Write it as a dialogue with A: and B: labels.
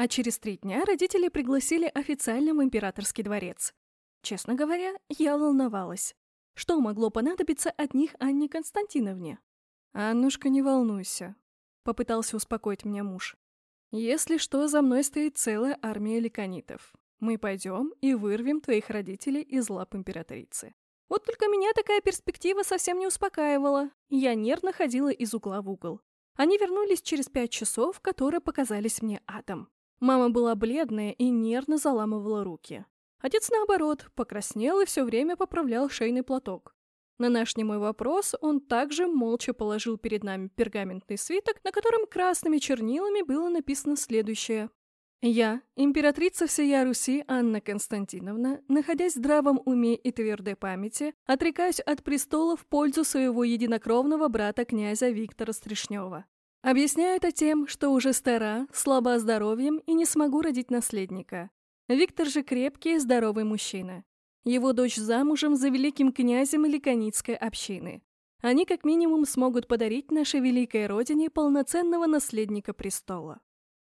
A: А через три дня родители пригласили официально в императорский дворец. Честно говоря, я волновалась. Что могло понадобиться от них Анне Константиновне? «Аннушка, не волнуйся», — попытался успокоить меня муж. «Если что, за мной стоит целая армия ликонитов. Мы пойдем и вырвем твоих родителей из лап императрицы». Вот только меня такая перспектива совсем не успокаивала. Я нервно ходила из угла в угол. Они вернулись через пять часов, которые показались мне адом. Мама была бледная и нервно заламывала руки. Отец, наоборот, покраснел и все время поправлял шейный платок. На наш немой вопрос он также молча положил перед нами пергаментный свиток, на котором красными чернилами было написано следующее. «Я, императрица всея Руси Анна Константиновна, находясь в здравом уме и твердой памяти, отрекаюсь от престола в пользу своего единокровного брата князя Виктора Стришнева. Объясняю это тем, что уже стара, слаба здоровьем и не смогу родить наследника. Виктор же крепкий здоровый мужчина. Его дочь замужем за великим князем Ликоницкой общины. Они как минимум смогут подарить нашей великой родине полноценного наследника престола.